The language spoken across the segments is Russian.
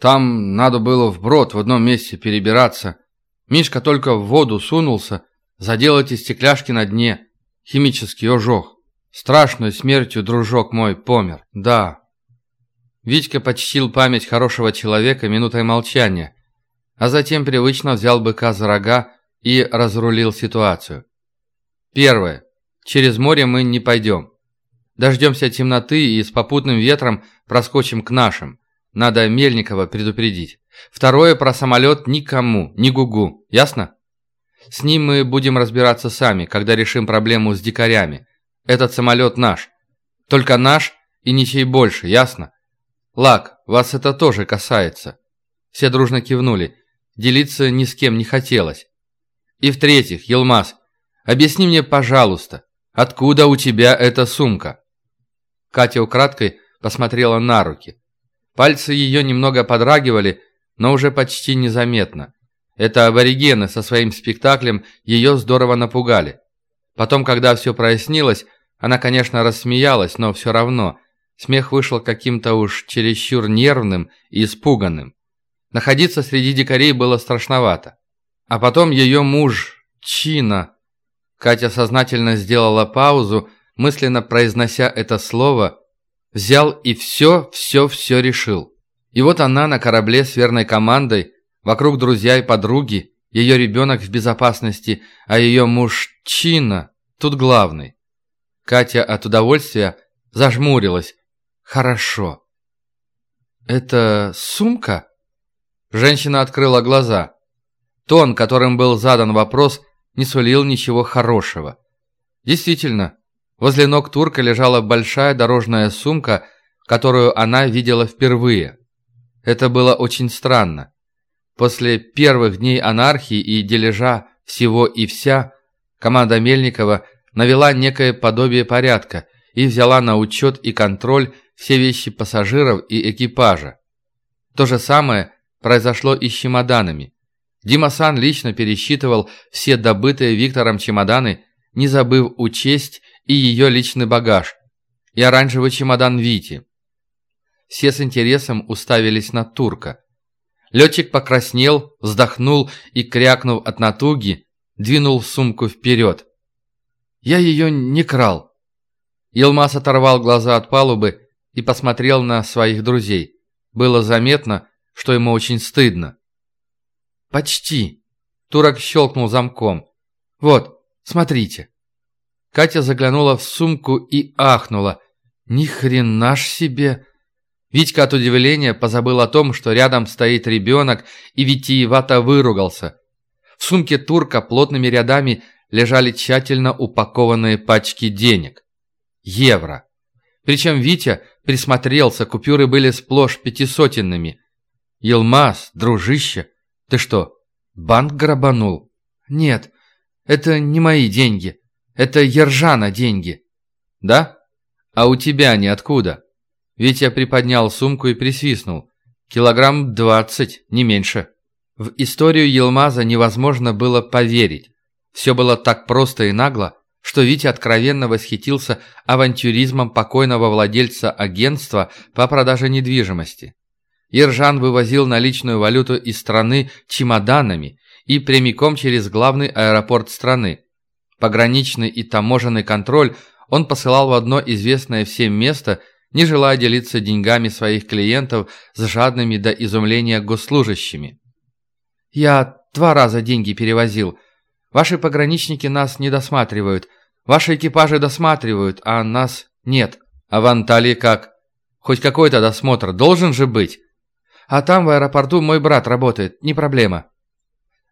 Там надо было вброд в одном месте перебираться. Мишка только в воду сунулся, задел эти стекляшки на дне. Химический ожог. Страшной смертью дружок мой помер. Да. Витька почтил память хорошего человека минутой молчания, а затем привычно взял быка за рога и разрулил ситуацию. Первое. Через море мы не пойдем. Дождемся темноты и с попутным ветром проскочим к нашим. Надо Мельникова предупредить. Второе про самолет никому, ни гугу. Ясно? С ним мы будем разбираться сами, когда решим проблему с дикарями. Этот самолет наш. Только наш и ничей больше, ясно? Лак, вас это тоже касается. Все дружно кивнули. Делиться ни с кем не хотелось. И в-третьих, Елмаз, объясни мне, пожалуйста, откуда у тебя эта сумка? Катя украдкой посмотрела на руки. Пальцы ее немного подрагивали, но уже почти незаметно. Это аборигены со своим спектаклем ее здорово напугали. Потом, когда все прояснилось, она, конечно, рассмеялась, но все равно. Смех вышел каким-то уж чересчур нервным и испуганным. Находиться среди дикарей было страшновато. А потом ее муж, Чина. Катя сознательно сделала паузу, мысленно произнося это слово, взял и все, все, все решил. И вот она на корабле с верной командой, вокруг друзья и подруги, ее ребенок в безопасности, а ее муж Чина тут главный. Катя от удовольствия зажмурилась. «Хорошо». «Это сумка?» Женщина открыла глаза. Тон, которым был задан вопрос, не сулил ничего хорошего. Действительно, возле ног турка лежала большая дорожная сумка, которую она видела впервые. Это было очень странно. После первых дней анархии и дележа всего и вся, команда Мельникова навела некое подобие порядка и взяла на учет и контроль все вещи пассажиров и экипажа. То же самое произошло и с чемоданами. Дима Сан лично пересчитывал все добытые Виктором чемоданы, не забыв учесть и ее личный багаж, и оранжевый чемодан Вити. Все с интересом уставились на турка. Летчик покраснел, вздохнул и, крякнув от натуги, двинул сумку вперед. «Я ее не крал». Елмаз оторвал глаза от палубы и посмотрел на своих друзей. Было заметно, что ему очень стыдно. «Почти». Турок щелкнул замком. «Вот, смотрите». Катя заглянула в сумку и ахнула. «Ни хрена ж себе!» Витька от удивления позабыл о том, что рядом стоит ребенок, и витиевато выругался. В сумке турка плотными рядами лежали тщательно упакованные пачки денег. Евро. Причем Витя присмотрелся, купюры были сплошь пятисотенными. «Елмаз, дружище, ты что, банк грабанул?» «Нет, это не мои деньги. Это Ержана деньги». «Да? А у тебя они откуда?» Витя приподнял сумку и присвистнул. «Килограмм двадцать, не меньше». В историю Елмаза невозможно было поверить. Все было так просто и нагло, что Витя откровенно восхитился авантюризмом покойного владельца агентства по продаже недвижимости. Ержан вывозил наличную валюту из страны чемоданами и прямиком через главный аэропорт страны. Пограничный и таможенный контроль он посылал в одно известное всем место, не желая делиться деньгами своих клиентов с жадными до изумления госслужащими. «Я два раза деньги перевозил. Ваши пограничники нас не досматривают. Ваши экипажи досматривают, а нас нет. А в Анталии как? Хоть какой-то досмотр должен же быть?» А там в аэропорту мой брат работает, не проблема.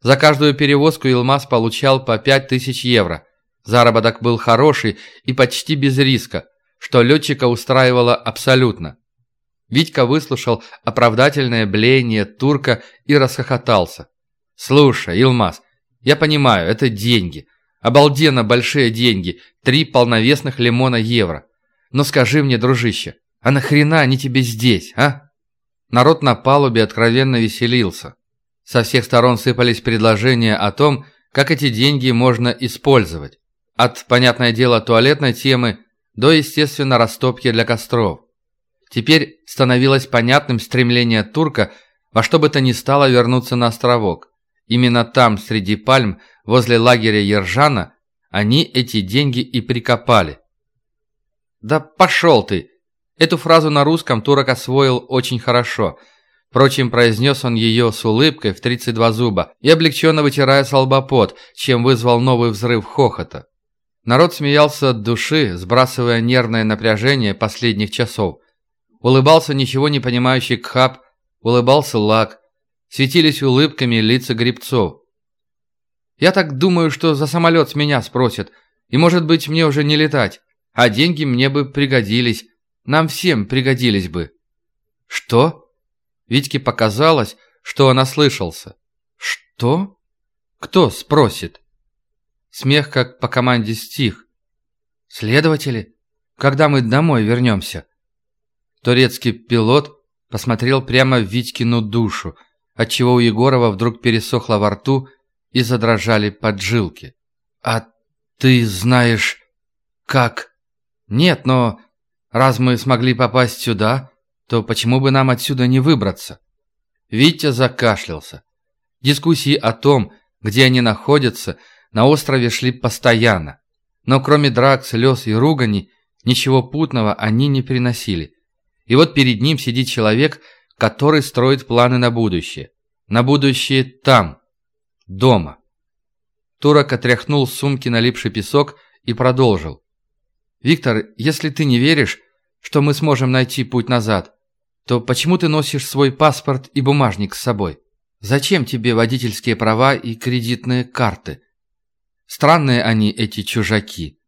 За каждую перевозку Илмаз получал по 5000 евро. Заработок был хороший и почти без риска, что летчика устраивало абсолютно. Витька выслушал оправдательное блеяние турка и расхохотался. «Слушай, Илмаз, я понимаю, это деньги. Обалденно большие деньги. Три полновесных лимона евро. Но скажи мне, дружище, а нахрена они тебе здесь, а?» Народ на палубе откровенно веселился. Со всех сторон сыпались предложения о том, как эти деньги можно использовать. От, понятное дело, туалетной темы до, естественно, растопки для костров. Теперь становилось понятным стремление турка Во что бы то ни стало вернуться на островок. Именно там, среди пальм, возле лагеря Ержана, они эти деньги и прикопали. «Да пошел ты!» Эту фразу на русском турок освоил очень хорошо. Впрочем, произнес он ее с улыбкой в 32 зуба и облегченно вытирая с чем вызвал новый взрыв хохота. Народ смеялся от души, сбрасывая нервное напряжение последних часов. Улыбался ничего не понимающий Кхаб, улыбался Лак. Светились улыбками лица грибцов. «Я так думаю, что за самолет с меня спросят, и, может быть, мне уже не летать, а деньги мне бы пригодились, нам всем пригодились бы». «Что?» Витьке показалось, что он ослышался. «Что? Кто спросит?» Смех как по команде стих. «Следователи? Когда мы домой вернемся?» Турецкий пилот посмотрел прямо в Витькину душу, отчего у Егорова вдруг пересохло во рту и задрожали поджилки. «А ты знаешь, как?» «Нет, но раз мы смогли попасть сюда, то почему бы нам отсюда не выбраться?» Витя закашлялся. Дискуссии о том, где они находятся, на острове шли постоянно. Но кроме драк, слез и ругани, ничего путного они не приносили. И вот перед ним сидит человек, который строит планы на будущее. На будущее там, дома. Турок отряхнул с сумки налипший песок и продолжил. «Виктор, если ты не веришь, что мы сможем найти путь назад, то почему ты носишь свой паспорт и бумажник с собой? Зачем тебе водительские права и кредитные карты? Странные они, эти чужаки.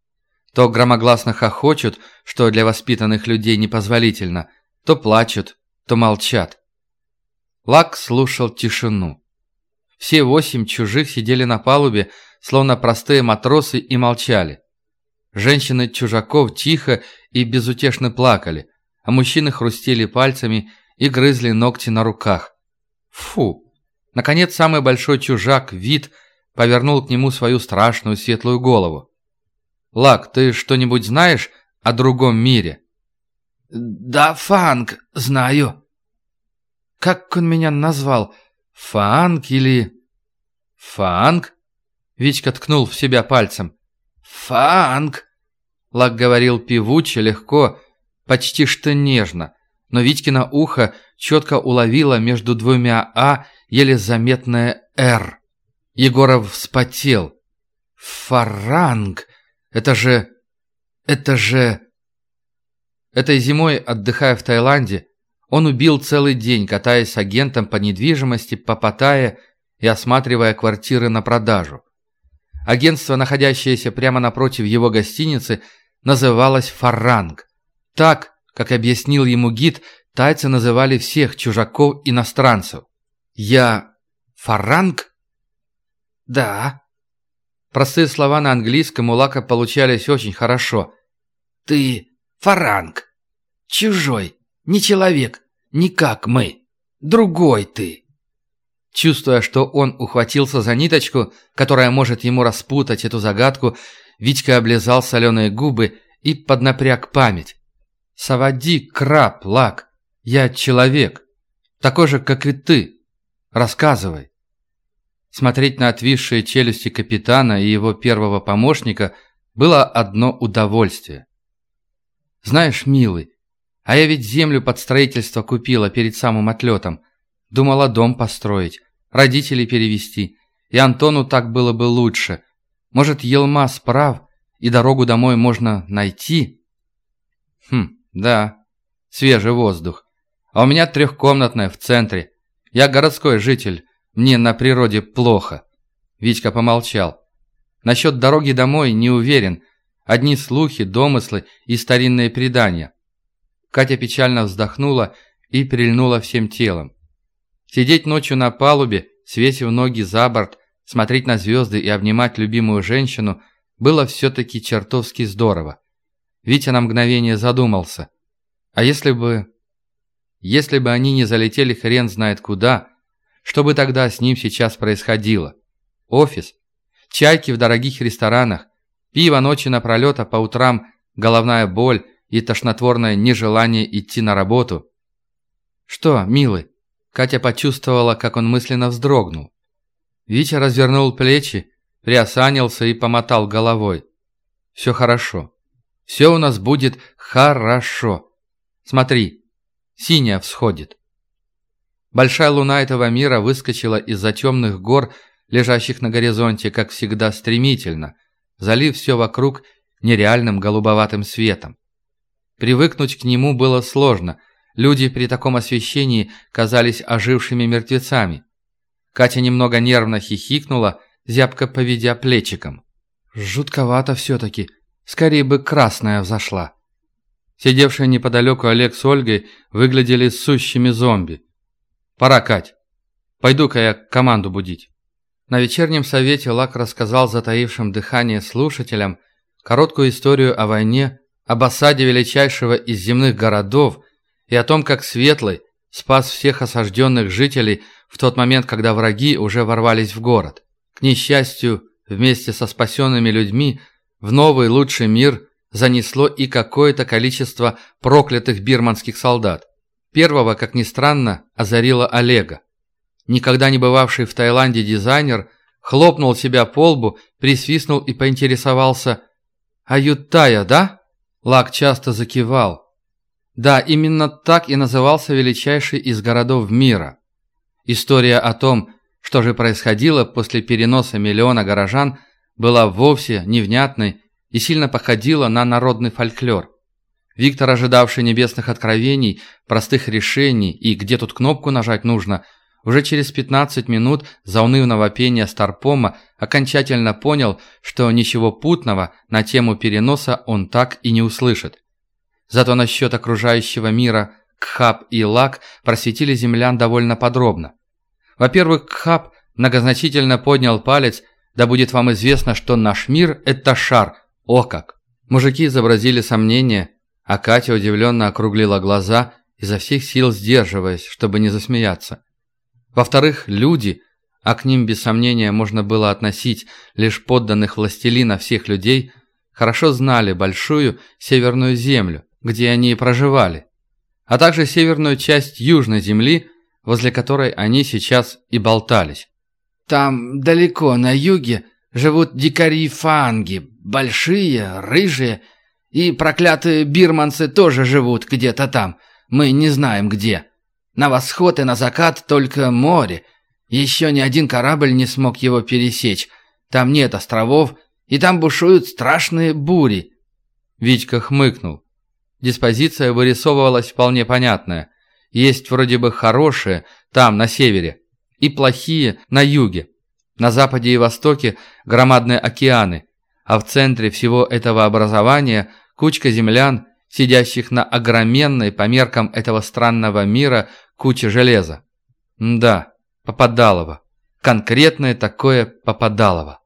То громогласно хохочут, что для воспитанных людей непозволительно, то плачут, то молчат. Лак слушал тишину. Все восемь чужих сидели на палубе, словно простые матросы, и молчали. Женщины чужаков тихо и безутешно плакали, а мужчины хрустели пальцами и грызли ногти на руках. Фу! Наконец, самый большой чужак, вид, повернул к нему свою страшную светлую голову. Лак, ты что-нибудь знаешь о другом мире?» «Да, Фанк, знаю». «Как он меня назвал? Фанк или...» «Фанк?» Вичка ткнул в себя пальцем. «Фанк!» Лак говорил певуче, легко, почти что нежно, но Витькино ухо четко уловило между двумя «а» еле заметное «р». Егоров вспотел. «Фаранг!» Это же... Это же... Этой зимой, отдыхая в Таиланде, он убил целый день, катаясь с агентом по недвижимости по Паттайе и осматривая квартиры на продажу. Агентство, находящееся прямо напротив его гостиницы, называлось «Фаранг». Так, как объяснил ему гид, тайцы называли всех чужаков-иностранцев. «Я... Фаранг?» «Да», Простые слова на английском у Лака получались очень хорошо. «Ты фаранг. Чужой. Не человек. Не как мы. Другой ты». Чувствуя, что он ухватился за ниточку, которая может ему распутать эту загадку, Витька облизал соленые губы и поднапряг память. «Савади, краб, Лак. Я человек. Такой же, как и ты. Рассказывай». Смотреть на отвисшие челюсти капитана и его первого помощника было одно удовольствие. «Знаешь, милый, а я ведь землю под строительство купила перед самым отлетом. Думала дом построить, родителей перевести, и Антону так было бы лучше. Может, Елмаз прав, и дорогу домой можно найти?» «Хм, да, свежий воздух. А у меня трехкомнатная в центре. Я городской житель, мне на природе плохо». Витька помолчал. «Насчет дороги домой не уверен. Одни слухи, домыслы и старинные предания». Катя печально вздохнула и прильнула всем телом. Сидеть ночью на палубе, свесив ноги за борт, смотреть на звезды и обнимать любимую женщину было все-таки чертовски здорово. Витя на мгновение задумался. А если бы... Если бы они не залетели хрен знает куда, что бы тогда с ним сейчас происходило? Офис? Чайки в дорогих ресторанах? Пиво ночи напролет, а по утрам головная боль и тошнотворное нежелание идти на работу? Что, милый? Катя почувствовала, как он мысленно вздрогнул. Витя развернул плечи, приосанился и помотал головой. «Все хорошо. Все у нас будет хорошо. Смотри, синяя всходит». Большая луна этого мира выскочила из-за темных гор, лежащих на горизонте, как всегда, стремительно, залив все вокруг нереальным голубоватым светом. Привыкнуть к нему было сложно. Люди при таком освещении казались ожившими мертвецами. Катя немного нервно хихикнула, зябко поведя плечиком. «Жутковато все-таки. Скорее бы красная взошла». Сидевшие неподалеку Олег с Ольгой выглядели сущими зомби. «Пора, Кать. Пойду-ка я команду будить». На вечернем совете Лак рассказал затаившим дыхание слушателям короткую историю о войне об осаде величайшего из земных городов и о том, как Светлый спас всех осажденных жителей в тот момент, когда враги уже ворвались в город. К несчастью, вместе со спасенными людьми в новый лучший мир занесло и какое-то количество проклятых бирманских солдат. Первого, как ни странно, озарило Олега. Никогда не бывавший в Таиланде дизайнер хлопнул себя по лбу, присвистнул и поинтересовался «Аютая, да?» Лак часто закивал. Да, именно так и назывался величайший из городов мира. История о том, что же происходило после переноса миллиона горожан, была вовсе невнятной и сильно походила на народный фольклор. Виктор, ожидавший небесных откровений, простых решений и где тут кнопку нажать нужно, уже через 15 минут заунывного пения Старпома окончательно понял, что ничего путного на тему переноса он так и не услышит. Зато насчет окружающего мира Кхаб и Лак просветили землян довольно подробно. Во-первых, Кхаб многозначительно поднял палец, да будет вам известно, что наш мир – это шар. О как! Мужики изобразили сомнение, а Катя удивленно округлила глаза, изо всех сил сдерживаясь, чтобы не засмеяться. Во-вторых, люди, а к ним без сомнения можно было относить лишь подданных властелина всех людей, хорошо знали большую северную землю, где они и проживали, а также северную часть южной земли, возле которой они сейчас и болтались. «Там далеко на юге живут дикари-фанги, большие, рыжие, и проклятые бирманцы тоже живут где-то там, мы не знаем где. На восход и на закат только море. Еще ни один корабль не смог его пересечь. Там нет островов, и там бушуют страшные бури». Витька хмыкнул. Диспозиция вырисовывалась вполне понятная. Есть вроде бы хорошие, там, на севере, и плохие на юге. На западе и востоке громадные океаны, а в центре всего этого образования кучка землян, сидящих на огроменной по меркам этого странного мира куче железа. Да, попадалово. Конкретное такое попадалово.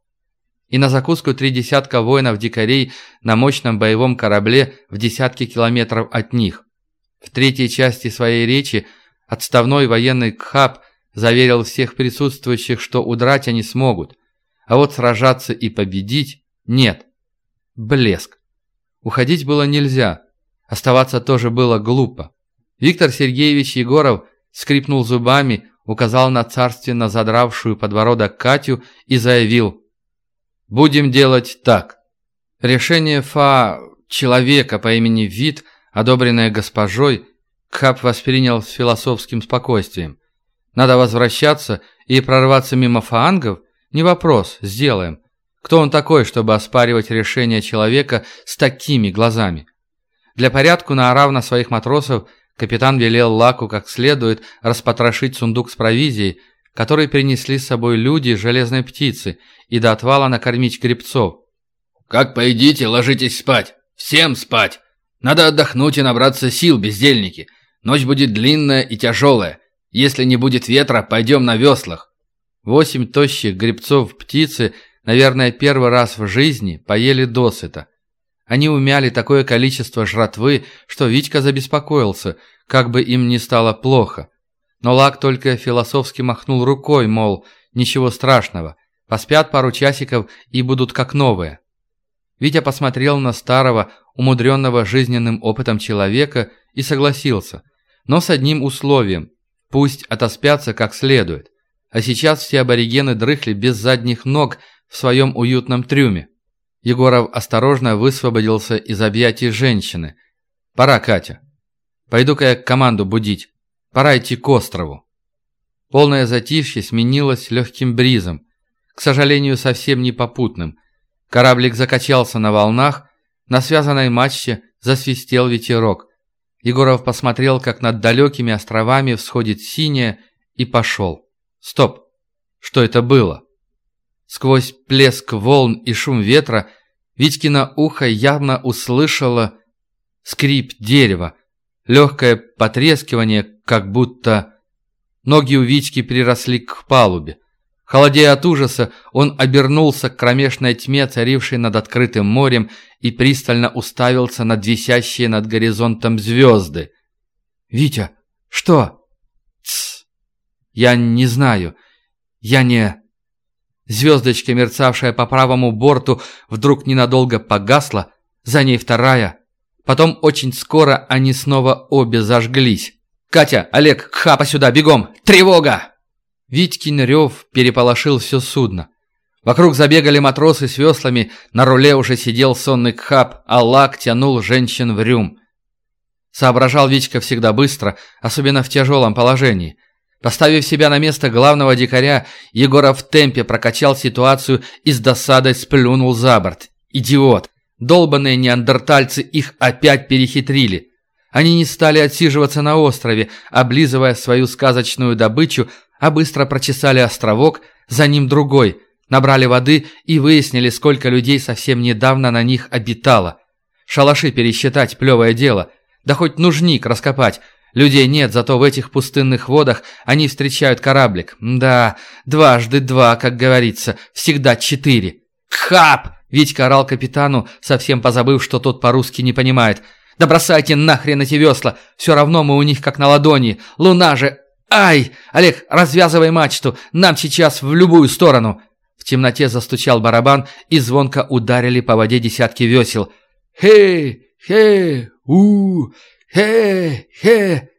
И на закуску три десятка воинов-дикарей на мощном боевом корабле в десятки километров от них. В третьей части своей речи отставной военный Кхаб заверил всех присутствующих, что удрать они смогут, а вот сражаться и победить нет. Блеск. Уходить было нельзя, Оставаться тоже было глупо. Виктор Сергеевич Егоров скрипнул зубами, указал на царственно задравшую подбородок Катю и заявил «Будем делать так». Решение Фа человека по имени Вит, одобренное госпожой, Кап воспринял с философским спокойствием. Надо возвращаться и прорваться мимо фаангов? Не вопрос, сделаем. Кто он такой, чтобы оспаривать решение человека с такими глазами? Для порядку, наорав на своих матросов, капитан велел Лаку как следует распотрошить сундук с провизией, который принесли с собой люди железной птицы, и до отвала накормить гребцов. «Как поедите, ложитесь спать. Всем спать. Надо отдохнуть и набраться сил, бездельники. Ночь будет длинная и тяжелая. Если не будет ветра, пойдем на веслах». Восемь тощих гребцов птицы, наверное, первый раз в жизни поели досыта. Они умяли такое количество жратвы, что Витька забеспокоился, как бы им ни стало плохо. Но Лак только философски махнул рукой, мол, ничего страшного, поспят пару часиков и будут как новые. Витя посмотрел на старого, умудренного жизненным опытом человека и согласился, но с одним условием. Пусть отоспятся как следует. А сейчас все аборигены дрыхли без задних ног в своем уютном трюме. Егоров осторожно высвободился из объятий женщины. «Пора, Катя. Пойду-ка я команду будить. Пора идти к острову». Полное затишье сменилось легким бризом. К сожалению, совсем не попутным. Кораблик закачался на волнах, на связанной мачте засвистел ветерок. Егоров посмотрел, как над далекими островами всходит синее, и пошел. Стоп! Что это было? Сквозь плеск волн и шум ветра Витькино ухо явно услышало скрип дерева, легкое потрескивание, как будто... Ноги у Витьки приросли к палубе. Холодея от ужаса, он обернулся к кромешной тьме, царившей над открытым морем, и пристально уставился над висящие над горизонтом звезды. «Витя, что?» «Тсс! Я не знаю. Я не...» Звездочка, мерцавшая по правому борту, вдруг ненадолго погасла, за ней вторая. Потом очень скоро они снова обе зажглись. «Катя, Олег, Хапа сюда, бегом! Тревога!» Витькин рев переполошил все судно. Вокруг забегали матросы с веслами, на руле уже сидел сонный Кхаб, а Лак тянул женщин в рюм. Соображал Витька всегда быстро, особенно в тяжелом положении. Поставив себя на место главного дикаря, Егоров в темпе прокачал ситуацию и с досадой сплюнул за борт. Идиот! Долбанные неандертальцы их опять перехитрили. Они не стали отсиживаться на острове, облизывая свою сказочную добычу, а быстро прочесали островок, за ним другой, набрали воды и выяснили, сколько людей совсем недавно на них обитало. Шалаши пересчитать – плевое дело. Да хоть нужник раскопать. Людей нет, зато в этих пустынных водах они встречают кораблик. Да, дважды два, как говорится, всегда четыре. «Хап!» – Витька орал капитану, совсем позабыв, что тот по-русски не понимает. «Да бросайте нахрен эти весла! Все равно мы у них как на ладони! Луна же «Ай! Олег, развязывай мачту! Нам сейчас в любую сторону!» В темноте застучал барабан, и звонко ударили по воде десятки весел. «Хе! Хе! у Хе! Хе!»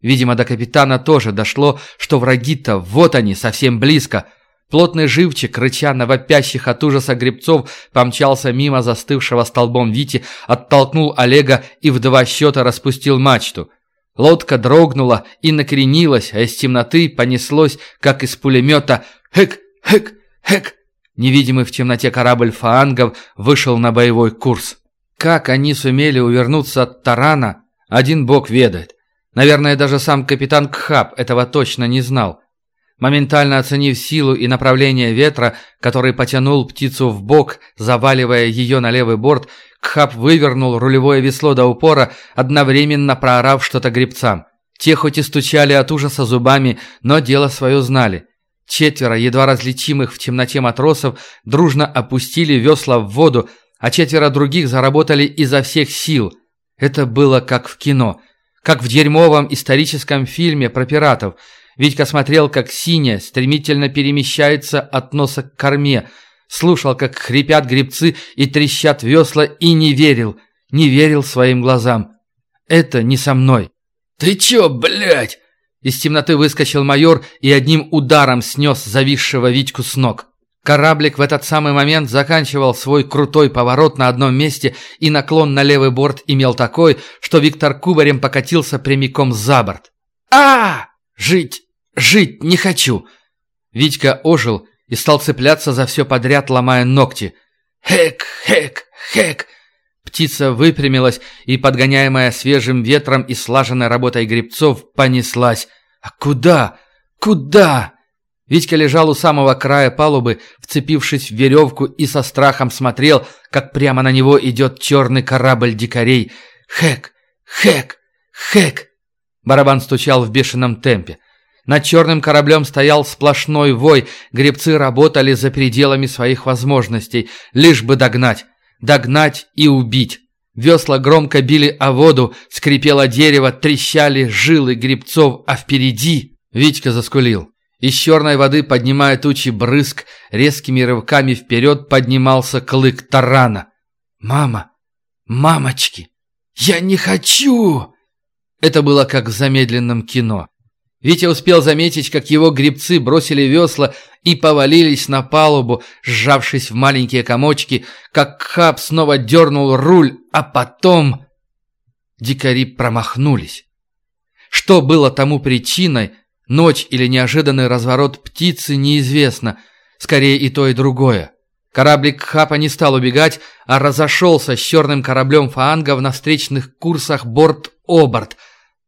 Видимо, до капитана тоже дошло, что враги-то вот они, совсем близко. Плотный живчик, рыча на вопящих от ужаса гребцов, помчался мимо застывшего столбом Вити, оттолкнул Олега и в два счета распустил мачту. Лодка дрогнула и накренилась, а из темноты понеслось, как из пулемета «Хэк! Хэк! Хэк!». Невидимый в темноте корабль фаангов вышел на боевой курс. Как они сумели увернуться от тарана, один бог ведает. Наверное, даже сам капитан Кхаб этого точно не знал. Моментально оценив силу и направление ветра, который потянул птицу в бок, заваливая ее на левый борт, Кхаб вывернул рулевое весло до упора, одновременно проорав что-то гребцам. Те хоть и стучали от ужаса зубами, но дело свое знали. Четверо едва различимых в темноте матросов дружно опустили весла в воду, а четверо других заработали изо всех сил. Это было как в кино, как в дерьмовом историческом фильме про пиратов – Витька смотрел, как синяя стремительно перемещается от носа к корме, слушал, как хрипят грибцы и трещат весла, и не верил, не верил своим глазам. Это не со мной. «Ты чё, блядь?» Из темноты выскочил майор и одним ударом снес зависшего Витьку с ног. Кораблик в этот самый момент заканчивал свой крутой поворот на одном месте, и наклон на левый борт имел такой, что Виктор кубарем покатился прямиком за борт. а Жить! Жить не хочу!» Витька ожил и стал цепляться за все подряд, ломая ногти. «Хэк! Хэк! Хэк!» Птица выпрямилась и, подгоняемая свежим ветром и слаженной работой грибцов, понеслась. «А куда? Куда?» Витька лежал у самого края палубы, вцепившись в веревку и со страхом смотрел, как прямо на него идет черный корабль дикарей. «Хэк! Хэк! Хэк!» Барабан стучал в бешеном темпе. Над черным кораблем стоял сплошной вой, гребцы работали за пределами своих возможностей, лишь бы догнать. Догнать и убить. Весла громко били о воду, скрипело дерево, трещали жилы гребцов, а впереди... Витька заскулил. Из черной воды, поднимая тучи брызг, резкими рывками вперед поднимался клык тарана. «Мама! Мамочки! Я не хочу!» Это было как в замедленном кино. Витя успел заметить, как его грибцы бросили весла и повалились на палубу, сжавшись в маленькие комочки, как Хаб снова дернул руль, а потом... Дикари промахнулись. Что было тому причиной, ночь или неожиданный разворот птицы, неизвестно. Скорее и то, и другое. Кораблик Хапа не стал убегать, а разошелся с черным кораблем Фаанга на встречных курсах борт-оборт.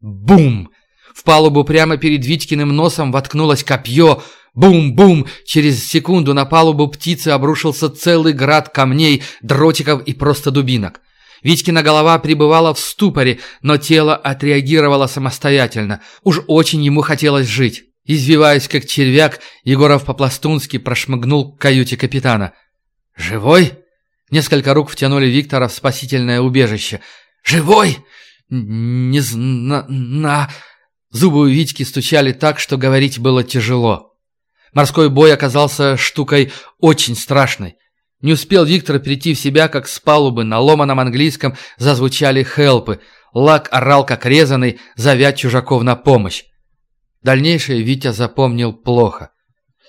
Бум! В палубу прямо перед Витькиным носом воткнулось копье. Бум-бум! Через секунду на палубу птицы обрушился целый град камней, дротиков и просто дубинок. Витькина голова пребывала в ступоре, но тело отреагировало самостоятельно. Уж очень ему хотелось жить. Извиваясь как червяк, Егоров по-пластунски прошмыгнул к каюте капитана. «Живой?» Несколько рук втянули Виктора в спасительное убежище. «Живой?» «Не зна...» Зубы у Витьки стучали так, что говорить было тяжело. Морской бой оказался штукой очень страшной. Не успел Виктор прийти в себя, как с палубы на ломаном английском зазвучали хелпы. Лак орал, как резанный, зовя чужаков на помощь. Дальнейшее Витя запомнил плохо.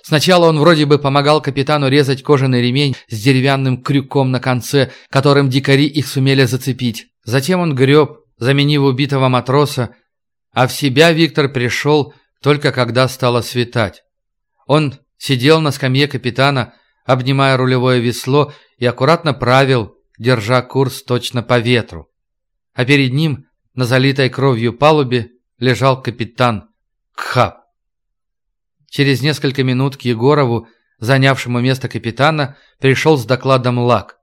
Сначала он вроде бы помогал капитану резать кожаный ремень с деревянным крюком на конце, которым дикари их сумели зацепить. Затем он греб, заменив убитого матроса, а в себя Виктор пришел только когда стало светать. Он сидел на скамье капитана, обнимая рулевое весло и аккуратно правил, держа курс точно по ветру. А перед ним, на залитой кровью палубе, лежал капитан Кхап. Через несколько минут к Егорову, занявшему место капитана, пришел с докладом Лак.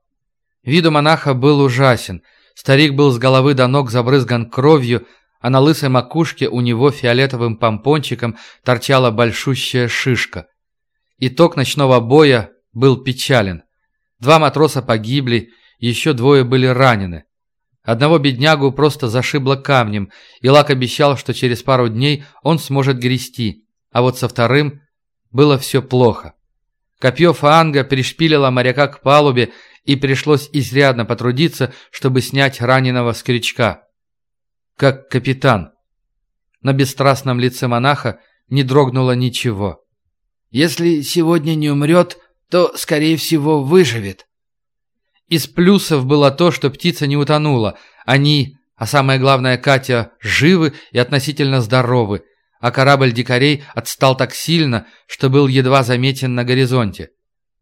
Виду монаха был ужасен. Старик был с головы до ног забрызган кровью, а на лысой макушке у него фиолетовым помпончиком торчала большущая шишка. Итог ночного боя был печален. Два матроса погибли, еще двое были ранены. Одного беднягу просто зашибло камнем, и Лак обещал, что через пару дней он сможет грести, а вот со вторым было все плохо. Копье фаанга пришпилило моряка к палубе, и пришлось изрядно потрудиться, чтобы снять раненого с крючка. Как капитан. На бесстрастном лице монаха не дрогнуло ничего. «Если сегодня не умрет, то, скорее всего, выживет. Из плюсов было то, что птица не утонула. Они, а самое главное Катя, живы и относительно здоровы, а корабль дикарей отстал так сильно, что был едва заметен на горизонте.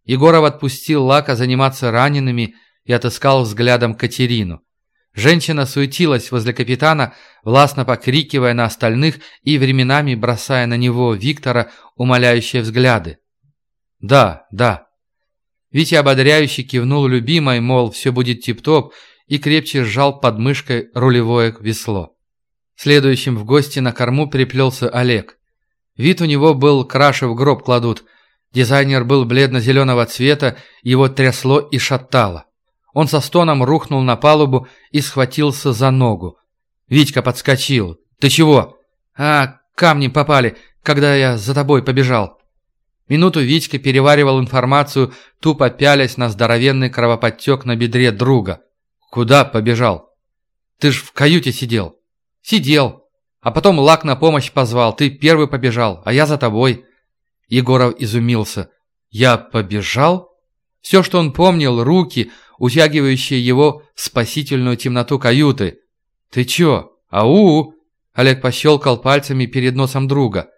Егоров отпустил Лака заниматься ранеными и отыскал взглядом Катерину. Женщина суетилась возле капитана, властно покрикивая на остальных и временами бросая на него Виктора умоляющие взгляды. «Да, да». Витя ободряюще кивнул любимой, мол, все будет тип-топ, и крепче сжал под мышкой рулевое весло. Следующим в гости на корму приплелся Олег. Вид у него был краше в гроб кладут. Дизайнер был бледно-зеленого цвета, его трясло и шатало. Он со стоном рухнул на палубу и схватился за ногу. Витька подскочил. «Ты чего?» «А, камни попали, когда я за тобой побежал». Минуту Витька переваривал информацию, тупо пялясь на здоровенный кровоподтек на бедре друга. «Куда побежал?» «Ты ж в каюте сидел». «Сидел. А потом Лак на помощь позвал. Ты первый побежал, а я за тобой». Егоров изумился. «Я побежал?» Все, что он помнил, руки, утягивающие его в спасительную темноту каюты. «Ты чё? Ау!» Олег пощелкал пальцами перед носом друга.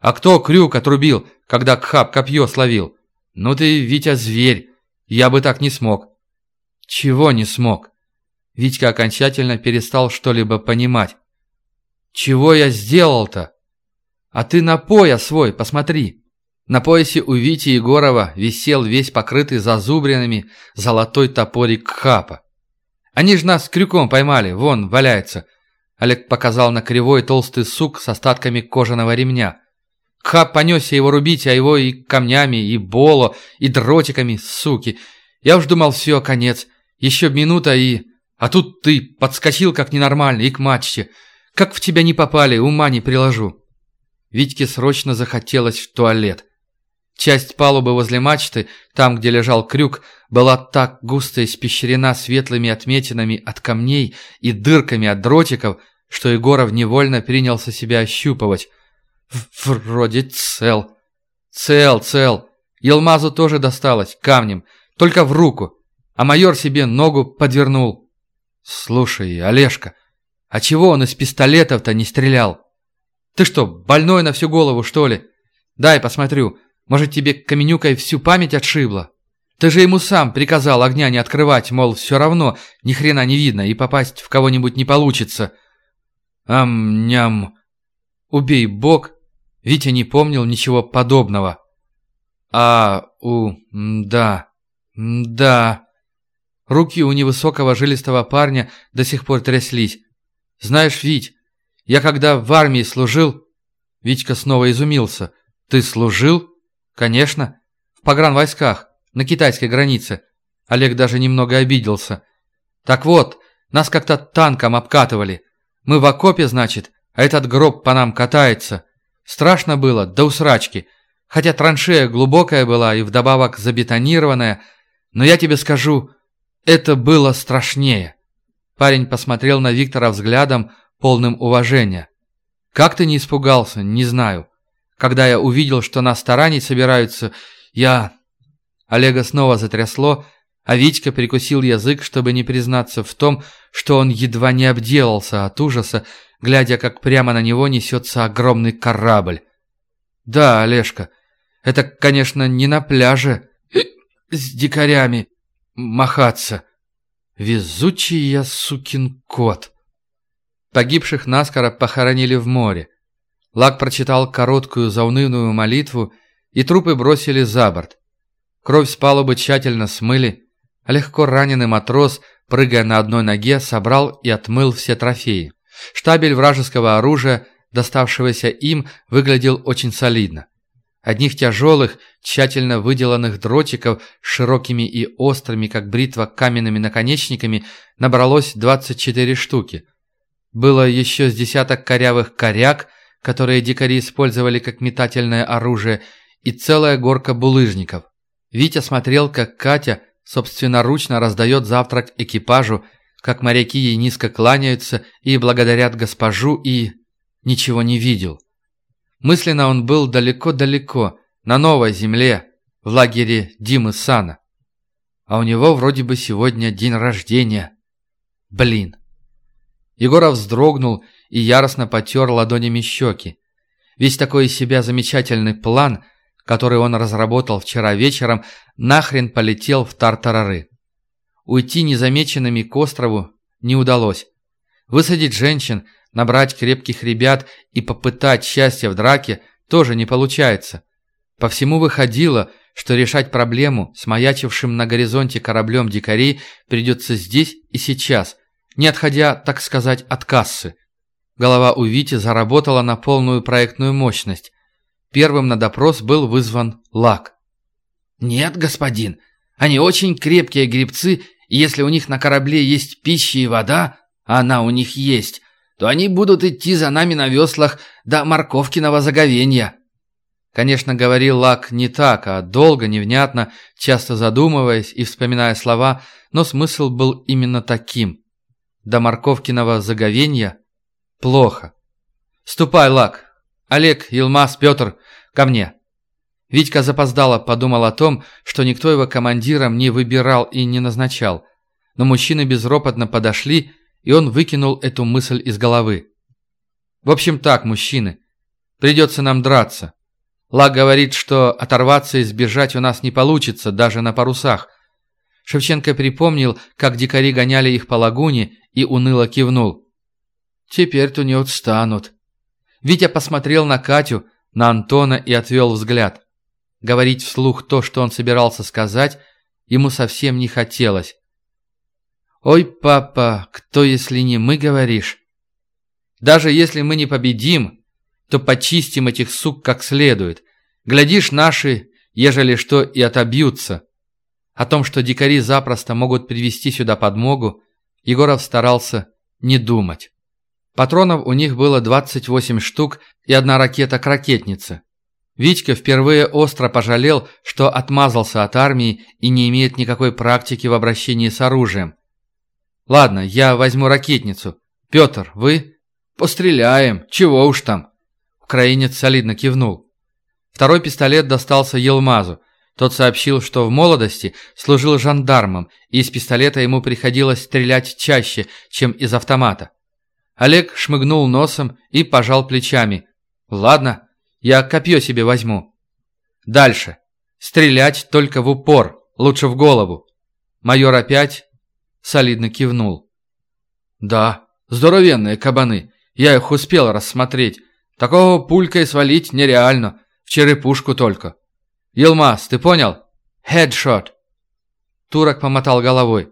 А кто крюк отрубил, когда Кхаб копье словил? Ну ты, Витя, зверь. Я бы так не смог. Чего не смог? Витька окончательно перестал что-либо понимать. Чего я сделал-то? А ты на пояс свой посмотри. На поясе у Вити Егорова висел весь покрытый зазубринами золотой топорик Кхапа. Они ж нас крюком поймали, вон, валяется. Олег показал на кривой толстый сук с остатками кожаного ремня. Хаб понесся его рубить, а его и камнями, и боло, и дротиками, суки. Я уж думал, все, конец. Еще минута и... А тут ты подскочил как ненормальный и к матче. Как в тебя не попали, ума не приложу. Витьке срочно захотелось в туалет. Часть палубы возле мачты, там, где лежал крюк, была так густо испещрена светлыми отметинами от камней и дырками от дротиков, что Егоров невольно принялся себя ощупывать. Вроде цел. Цел, цел. Елмазу тоже досталось, камнем, только в руку. А майор себе ногу подвернул. Слушай, Олежка, а чего он из пистолетов-то не стрелял? Ты что, больной на всю голову, что ли? Дай посмотрю, может тебе каменюкой всю память отшибло? Ты же ему сам приказал огня не открывать, мол, все равно ни хрена не видно и попасть в кого-нибудь не получится. Ам-ням. Убей бог. Витя не помнил ничего подобного. А, у, да, да. Руки у невысокого жилистого парня до сих пор тряслись. Знаешь, Вить, я когда в армии служил... Витька снова изумился. Ты служил? Конечно. В погранвойсках, на китайской границе. Олег даже немного обиделся. Так вот, нас как-то танком обкатывали. Мы в окопе, значит, а этот гроб по нам катается. Страшно было, до усрачки. Хотя траншея глубокая была и вдобавок забетонированная. Но я тебе скажу, это было страшнее. Парень посмотрел на Виктора взглядом, полным уважения. «Как ты не испугался, не знаю. Когда я увидел, что нас таранить собираются, я...» Олега снова затрясло, а Витька прикусил язык, чтобы не признаться в том, что он едва не обделался от ужаса, глядя, как прямо на него несется огромный корабль. «Да, Олежка, это, конечно, не на пляже с дикарями махаться. Везучий я сукин кот». Погибших наскоро похоронили в море. Лак прочитал короткую заунывную молитву, и трупы бросили за борт. Кровь с палубы тщательно смыли, а легко раненый матрос, прыгая на одной ноге, собрал и отмыл все трофеи. Штабель вражеского оружия, доставшегося им, выглядел очень солидно. Одних тяжелых, тщательно выделанных дротиков с широкими и острыми, как бритва, каменными наконечниками набралось 24 штуки – было еще с десяток корявых коряк, которые дикари использовали как метательное оружие, и целая горка булыжников. Витя смотрел, как Катя собственноручно раздает завтрак экипажу, как моряки ей низко кланяются и благодарят госпожу, и ничего не видел. Мысленно он был далеко-далеко, на новой земле, в лагере Димы Сана. А у него вроде бы сегодня день рождения. Блин. Егоров вздрогнул и яростно потер ладонями щеки. Весь такой из себя замечательный план, который он разработал вчера вечером, нахрен полетел в тартарары. Уйти незамеченными к острову не удалось. Высадить женщин, набрать крепких ребят и попытать счастье в драке тоже не получается. По всему выходило, что решать проблему с маячившим на горизонте кораблем дикарей придется здесь и сейчас – не отходя, так сказать, от кассы. Голова у Вити заработала на полную проектную мощность. Первым на допрос был вызван Лак. «Нет, господин, они очень крепкие грибцы, если у них на корабле есть пища и вода, а она у них есть, то они будут идти за нами на веслах до морковкиного заговенья». Конечно, говорил Лак не так, а долго, невнятно, часто задумываясь и вспоминая слова, но смысл был именно таким. До морковкиного заговенья? Плохо. Ступай, Лак. Олег, Илмаз, Петр, ко мне. Витька запоздало подумал о том, что никто его командиром не выбирал и не назначал. Но мужчины безропотно подошли, и он выкинул эту мысль из головы. В общем так, мужчины, придется нам драться. Лак говорит, что оторваться и сбежать у нас не получится, даже на парусах. Шевченко припомнил, как дикари гоняли их по лагуне и уныло кивнул. «Теперь-то не отстанут». Витя посмотрел на Катю, на Антона и отвел взгляд. Говорить вслух то, что он собирался сказать, ему совсем не хотелось. «Ой, папа, кто, если не мы, говоришь? Даже если мы не победим, то почистим этих сук как следует. Глядишь, наши, ежели что, и отобьются». О том, что дикари запросто могут привести сюда подмогу, Егоров старался не думать. Патронов у них было 28 штук и одна ракета-кракетница. Витька впервые остро пожалел, что отмазался от армии и не имеет никакой практики в обращении с оружием. «Ладно, я возьму ракетницу. Петр, вы?» «Постреляем, чего уж там». Украинец солидно кивнул. Второй пистолет достался Елмазу. Тот сообщил, что в молодости служил жандармом, и из пистолета ему приходилось стрелять чаще, чем из автомата. Олег шмыгнул носом и пожал плечами. «Ладно, я копье себе возьму». «Дальше. Стрелять только в упор, лучше в голову». Майор опять солидно кивнул. «Да, здоровенные кабаны. Я их успел рассмотреть. Такого пулькой свалить нереально. В черепушку только. Елмаз, ты понял? Хедшот». Турок помотал головой.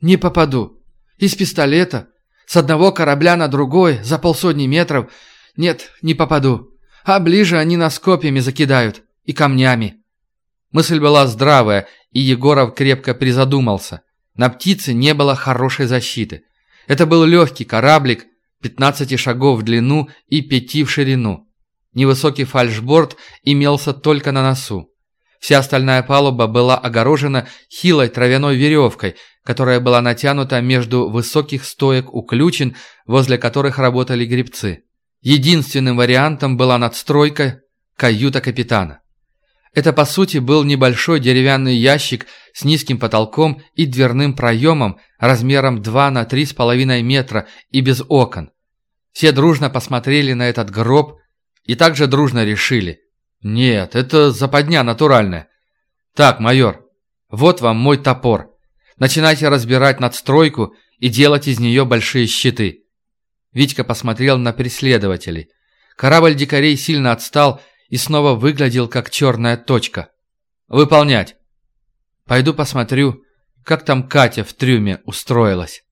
«Не попаду. Из пистолета. С одного корабля на другой, за полсотни метров. Нет, не попаду. А ближе они нас копьями закидают. И камнями». Мысль была здравая, и Егоров крепко призадумался. На птице не было хорошей защиты. Это был легкий кораблик, 15 шагов в длину и 5 в ширину. Невысокий фальшборд имелся только на носу. Вся остальная палуба была огорожена хилой травяной веревкой, которая была натянута между высоких стоек уключен, возле которых работали гребцы. Единственным вариантом была надстройка каюта капитана. Это, по сути, был небольшой деревянный ящик с низким потолком и дверным проемом размером 2 на 3,5 метра и без окон. Все дружно посмотрели на этот гроб и также дружно решили. Нет, это западня натуральная. Так, майор, вот вам мой топор. Начинайте разбирать надстройку и делать из нее большие щиты. Витька посмотрел на преследователей. Корабль дикарей сильно отстал и снова выглядел как черная точка. «Выполнять!» «Пойду посмотрю, как там Катя в трюме устроилась».